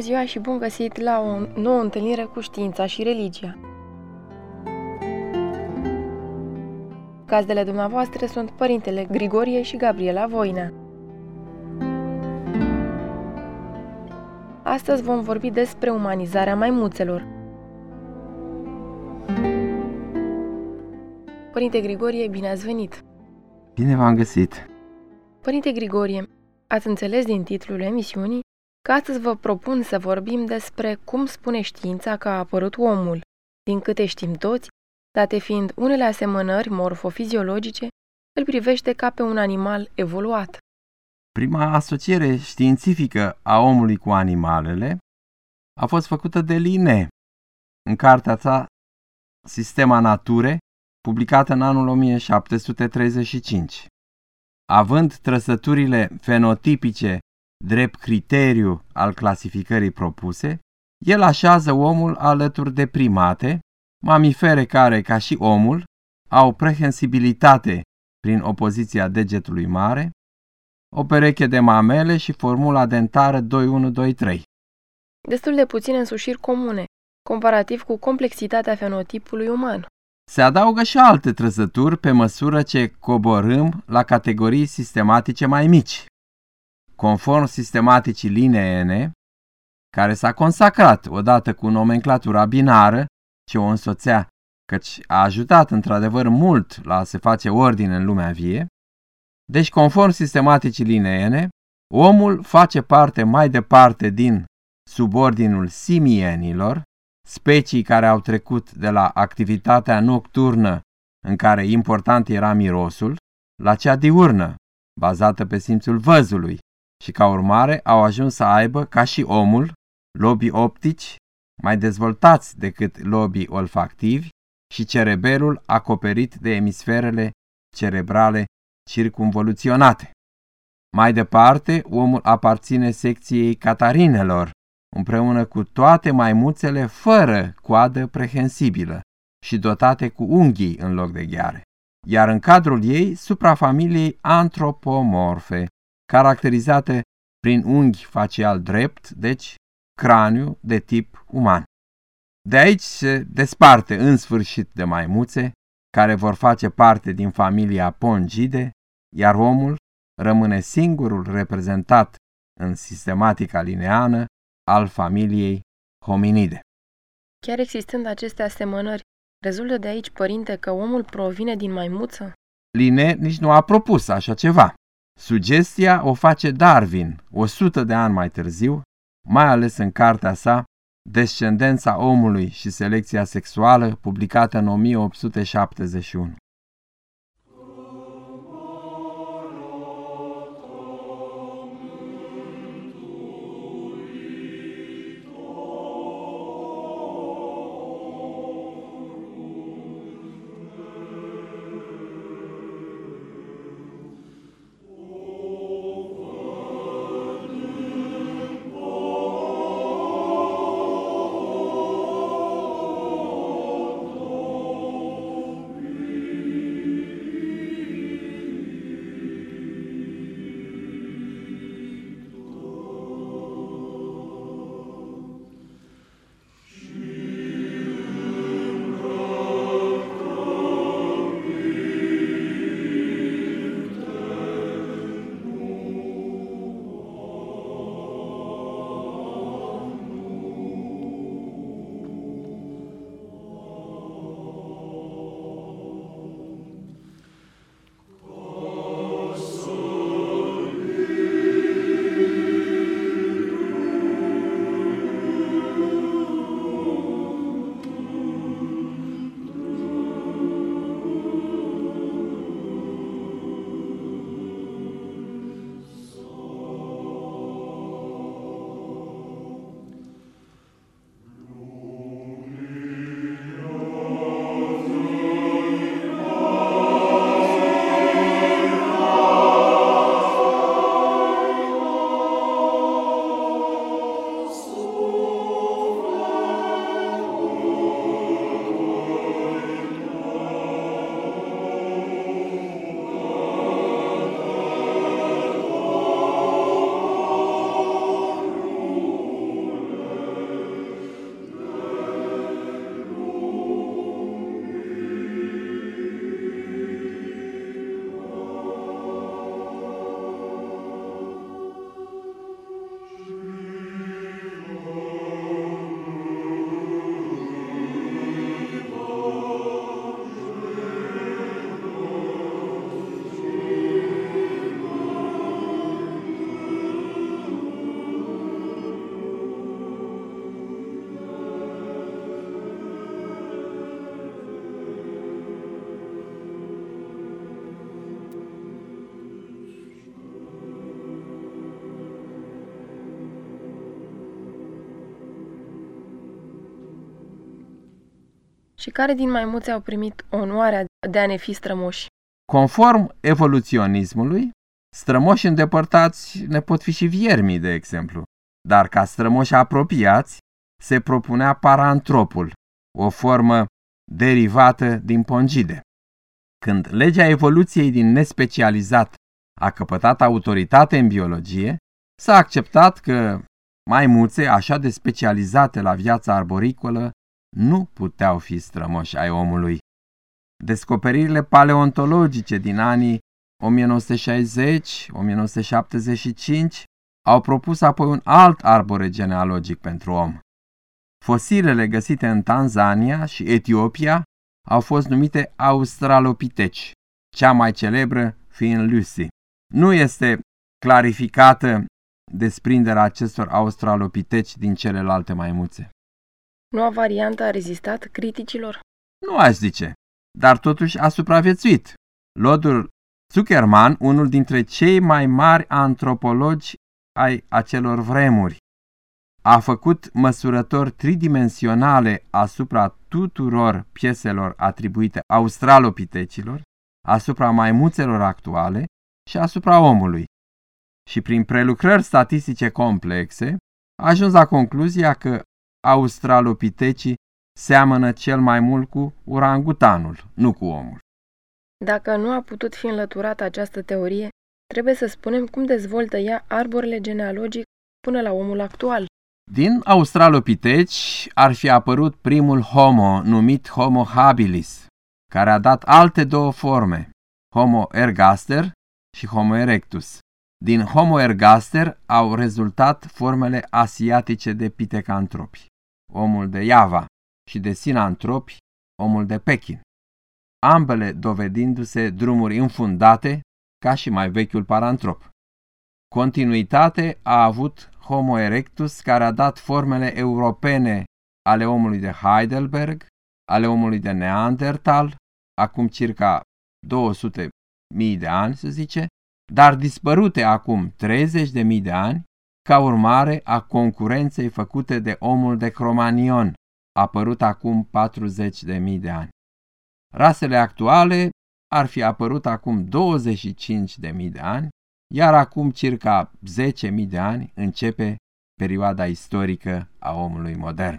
Bună ziua și bun găsit la o nouă întâlnire cu știința și religia. Gazdele dumneavoastră sunt părintele Grigorie și Gabriela Voina. Astăzi vom vorbi despre umanizarea maimuțelor. Părinte Grigorie, bine ați venit! Bine v-am găsit! Părinte Grigorie, ați înțeles din titlul emisiunii că astăzi vă propun să vorbim despre cum spune știința că a apărut omul. Din câte știm toți, date fiind unele asemănări morfofiziologice, îl privește ca pe un animal evoluat. Prima asociere științifică a omului cu animalele a fost făcută de Linné în cartea sa Sistema Nature, publicată în anul 1735. Având trăsăturile fenotipice drept criteriu al clasificării propuse, el așează omul alături de primate, mamifere care, ca și omul, au prehensibilitate prin opoziția degetului mare, o pereche de mamele și formula dentară 2123. Destul de puține însușiri comune, comparativ cu complexitatea fenotipului uman. Se adaugă și alte trăsături pe măsură ce coborâm la categorii sistematice mai mici conform sistematicii lineene, care s-a consacrat odată cu nomenclatura binară ce o însoțea, căci a ajutat într-adevăr mult la a se face ordine în lumea vie, deci conform sistematicii lineene, omul face parte mai departe din subordinul simienilor, specii care au trecut de la activitatea nocturnă, în care important era mirosul, la cea diurnă, bazată pe simțul văzului, și ca urmare au ajuns să aibă, ca și omul, lobii optici mai dezvoltați decât lobii olfactivi și cerebelul acoperit de emisferele cerebrale circumvoluționate. Mai departe, omul aparține secției catarinelor, împreună cu toate maimuțele fără coadă prehensibilă și dotate cu unghii în loc de gheare, iar în cadrul ei suprafamiliei antropomorfe, caracterizată prin unghi facial drept, deci craniu de tip uman. De aici se desparte în sfârșit de maimuțe, care vor face parte din familia Pongide, iar omul rămâne singurul reprezentat în sistematica lineană al familiei hominide. Chiar existând aceste asemănări, rezultă de aici, părinte, că omul provine din maimuță? Line nici nu a propus așa ceva. Sugestia o face Darwin 100 de ani mai târziu, mai ales în cartea sa Descendența omului și selecția sexuală, publicată în 1871. Și care din maimuțe au primit onoarea de a ne fi strămoși? Conform evoluționismului, strămoși îndepărtați ne pot fi și viermii, de exemplu, dar ca strămoși apropiați se propunea parantropul, o formă derivată din pongide. Când legea evoluției din nespecializat a căpătat autoritate în biologie, s-a acceptat că maimuțe așa de specializate la viața arboricolă nu puteau fi strămoși ai omului. Descoperirile paleontologice din anii 1960-1975 au propus apoi un alt arbore genealogic pentru om. Fosilele găsite în Tanzania și Etiopia au fost numite australopiteci, cea mai celebră fiind Lucy. Nu este clarificată desprinderea acestor australopiteci din celelalte maimuțe. Noua variantă a rezistat criticilor? Nu aș zice, dar totuși a supraviețuit. Lodul Zuckerman, unul dintre cei mai mari antropologi ai acelor vremuri, a făcut măsurători tridimensionale asupra tuturor pieselor atribuite australopitecilor, asupra maimuțelor actuale și asupra omului. Și prin prelucrări statistice complexe, a ajuns la concluzia că australopitecii seamănă cel mai mult cu urangutanul, nu cu omul. Dacă nu a putut fi înlăturată această teorie, trebuie să spunem cum dezvoltă ea arborele genealogic până la omul actual. Din australopiteci ar fi apărut primul homo, numit Homo habilis, care a dat alte două forme, Homo ergaster și Homo erectus. Din Homo ergaster au rezultat formele asiatice de pitecantropi, omul de Java, și de sinantropi, omul de Pekin, ambele dovedindu-se drumuri înfundate ca și mai vechiul parantrop. Continuitate a avut Homo erectus care a dat formele europene ale omului de Heidelberg, ale omului de Neandertal, acum circa 200 mii de ani, să zice, dar dispărute acum 30 de mii de ani, ca urmare a concurenței făcute de omul de Cromanion, apărut acum 40 de mii de ani. Rasele actuale ar fi apărut acum 25 de mii de ani, iar acum circa 10.000 de ani începe perioada istorică a omului modern.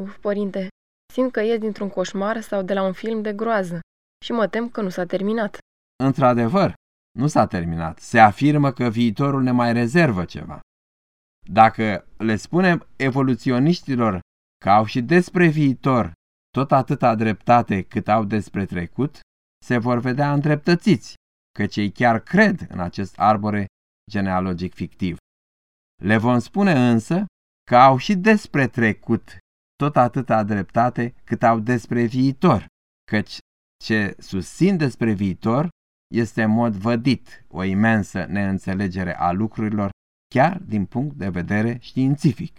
Uf, părinte, simt că ies dintr-un coșmar sau de la un film de groază și mă tem că nu s-a terminat. Într-adevăr, nu s-a terminat. Se afirmă că viitorul ne mai rezervă ceva. Dacă le spunem evoluționiștilor că au și despre viitor tot atâta dreptate cât au despre trecut, se vor vedea îndreptățiți, căci ei chiar cred în acest arbore genealogic fictiv. Le vom spune însă că au și despre trecut tot atâta dreptate cât au despre viitor, căci ce susțin despre viitor este în mod vădit o imensă neînțelegere a lucrurilor chiar din punct de vedere științific.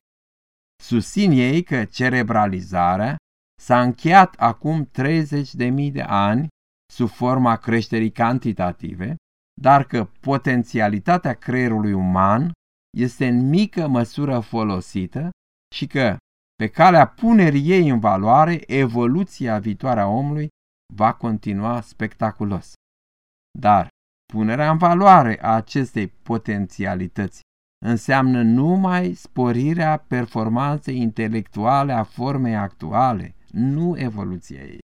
Susțin ei că cerebralizarea s-a încheiat acum 30.000 de ani sub forma creșterii cantitative, dar că potențialitatea creierului uman este în mică măsură folosită și că, pe calea punerii ei în valoare, evoluția viitoare a omului va continua spectaculos. Dar punerea în valoare a acestei potențialități înseamnă numai sporirea performanței intelectuale a formei actuale, nu evoluția ei.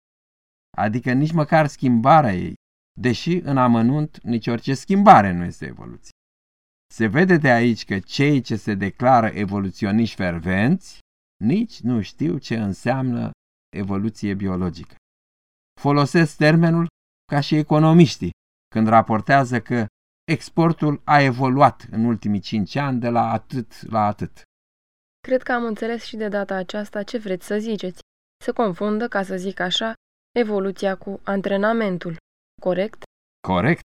Adică nici măcar schimbarea ei, deși în amănunt nici orice schimbare nu este evoluție. Se vede de aici că cei ce se declară evoluționiști fervenți nici nu știu ce înseamnă evoluție biologică. Folosesc termenul ca și economiștii când raportează că exportul a evoluat în ultimii cinci ani de la atât la atât. Cred că am înțeles și de data aceasta ce vreți să ziceți. Se confundă, ca să zic așa, evoluția cu antrenamentul. Corect? Corect.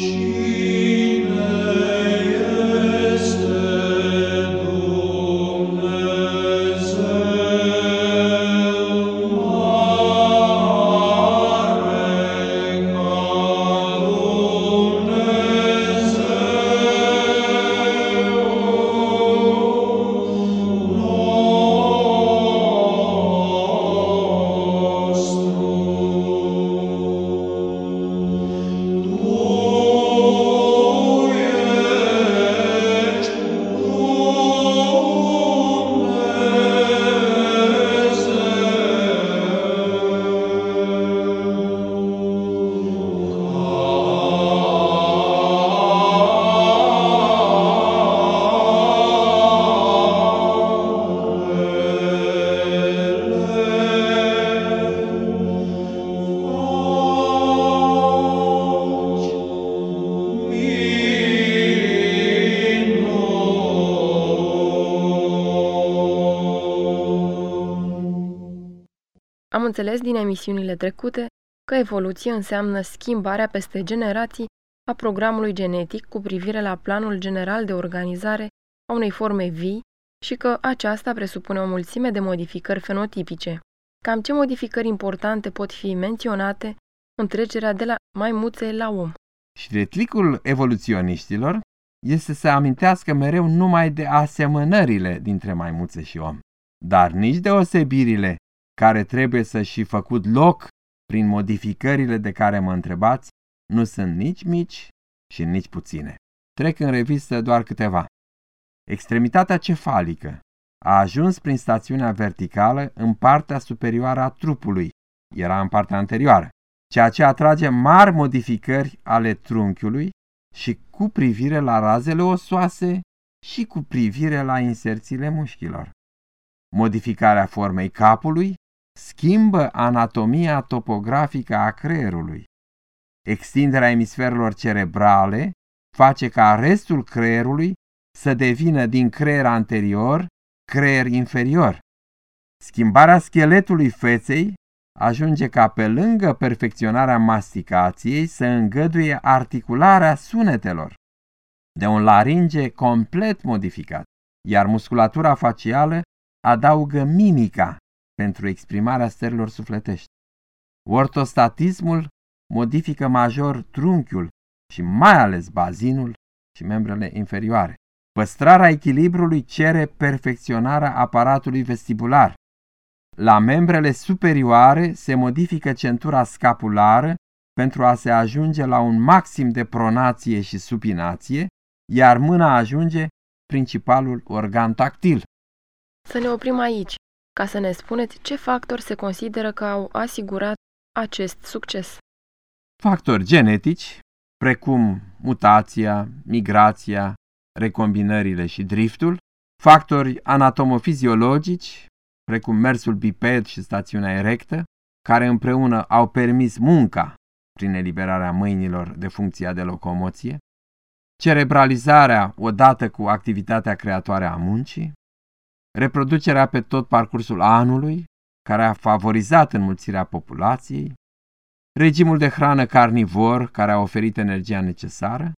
Jesus. Înțeles din emisiunile trecute că evoluție înseamnă schimbarea peste generații a programului genetic cu privire la planul general de organizare a unei forme vii și că aceasta presupune o mulțime de modificări fenotipice. Cam ce modificări importante pot fi menționate în trecerea de la maimuțe la om? Și retlicul evoluționiștilor este să amintească mereu numai de asemănările dintre maimuțe și om, dar nici deosebirile care trebuie să și făcut loc prin modificările de care mă întrebați, nu sunt nici mici și nici puține. Trec în revistă doar câteva. Extremitatea cefalică a ajuns prin stațiunea verticală în partea superioară a trupului, era în partea anterioară, ceea ce atrage mari modificări ale trunchiului și cu privire la razele osoase și cu privire la inserțiile mușchilor. Modificarea formei capului schimbă anatomia topografică a creierului. Extinderea emisferelor cerebrale face ca restul creierului să devină din creier anterior creier inferior. Schimbarea scheletului feței ajunge ca pe lângă perfecționarea masticației să îngăduie articularea sunetelor de un laringe complet modificat, iar musculatura facială adaugă mimica pentru exprimarea stărilor sufletești. Ortostatismul modifică major trunchiul și mai ales bazinul și membrele inferioare. Păstrarea echilibrului cere perfecționarea aparatului vestibular. La membrele superioare se modifică centura scapulară pentru a se ajunge la un maxim de pronație și supinație, iar mâna ajunge principalul organ tactil. Să ne oprim aici, ca să ne spuneți ce factori se consideră că au asigurat acest succes. Factori genetici, precum mutația, migrația, recombinările și driftul, factori anatomofiziologici, precum mersul biped și stațiunea erectă, care împreună au permis munca prin eliberarea mâinilor de funcția de locomoție, cerebralizarea odată cu activitatea creatoare a muncii, reproducerea pe tot parcursul anului, care a favorizat înmulțirea populației, regimul de hrană carnivor, care a oferit energia necesară,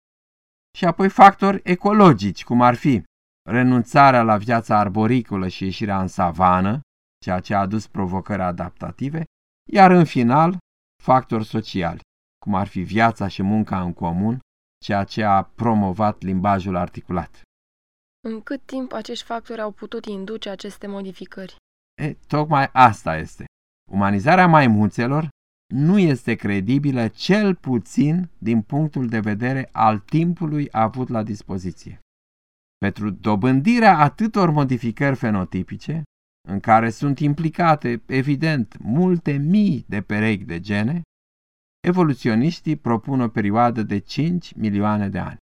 și apoi factori ecologici, cum ar fi renunțarea la viața arboricolă și ieșirea în savană, ceea ce a adus provocări adaptative, iar în final, factori sociali, cum ar fi viața și munca în comun, ceea ce a promovat limbajul articulat. În cât timp acești factori au putut induce aceste modificări? E, tocmai asta este. Umanizarea maimuțelor nu este credibilă cel puțin din punctul de vedere al timpului avut la dispoziție. Pentru dobândirea atâtor modificări fenotipice, în care sunt implicate, evident, multe mii de perechi de gene, evoluționiștii propun o perioadă de 5 milioane de ani.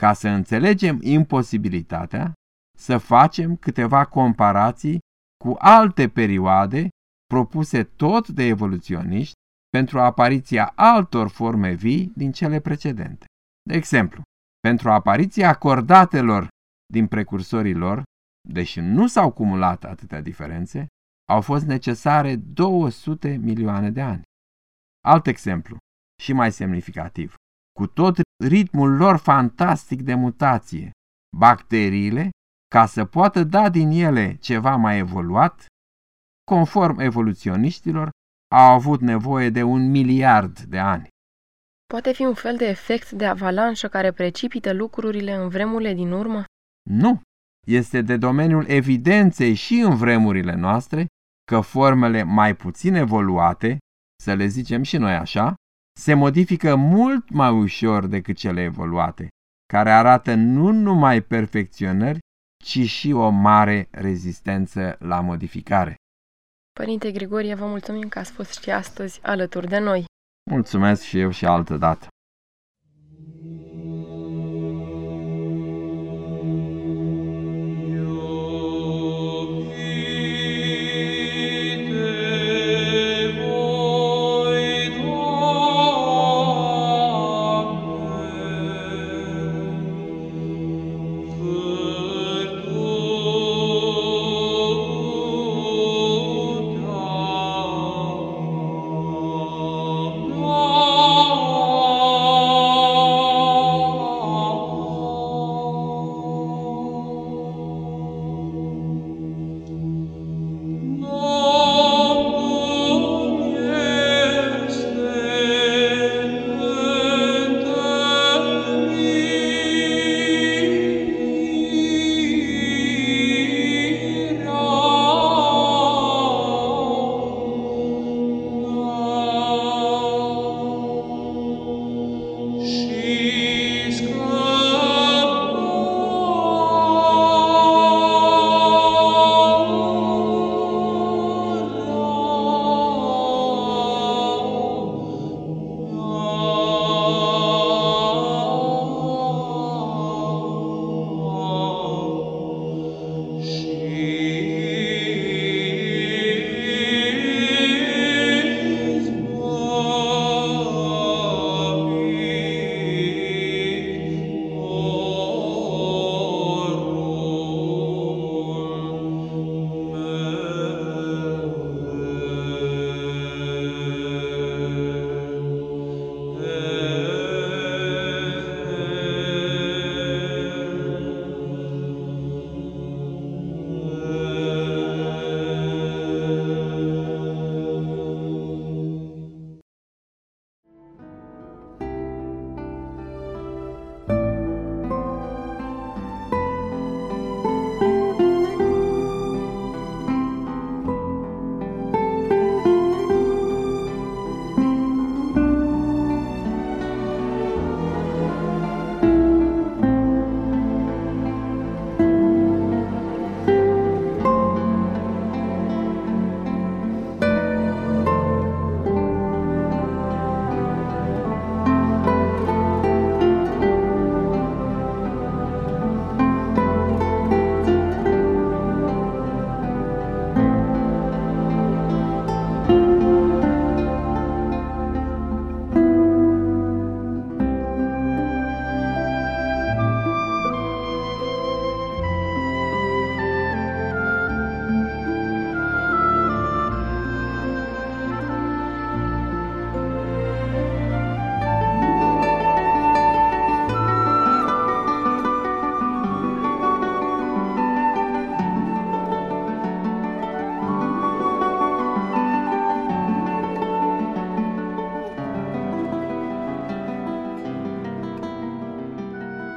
Ca să înțelegem imposibilitatea, să facem câteva comparații cu alte perioade propuse tot de evoluționiști pentru apariția altor forme vii din cele precedente. De exemplu, pentru apariția cordatelor din precursorii lor, deși nu s-au cumulat atâtea diferențe, au fost necesare 200 milioane de ani. Alt exemplu, și mai semnificativ, cu tot ritmul lor fantastic de mutație, bacteriile, ca să poată da din ele ceva mai evoluat, conform evoluționiștilor, au avut nevoie de un miliard de ani. Poate fi un fel de efect de avalanșă care precipită lucrurile în vremurile din urmă? Nu. Este de domeniul evidenței și în vremurile noastre că formele mai puțin evoluate, să le zicem și noi așa, se modifică mult mai ușor decât cele evoluate, care arată nu numai perfecționări, ci și o mare rezistență la modificare. Părinte Grigorie, vă mulțumim că ați fost și astăzi alături de noi. Mulțumesc și eu și altă dată.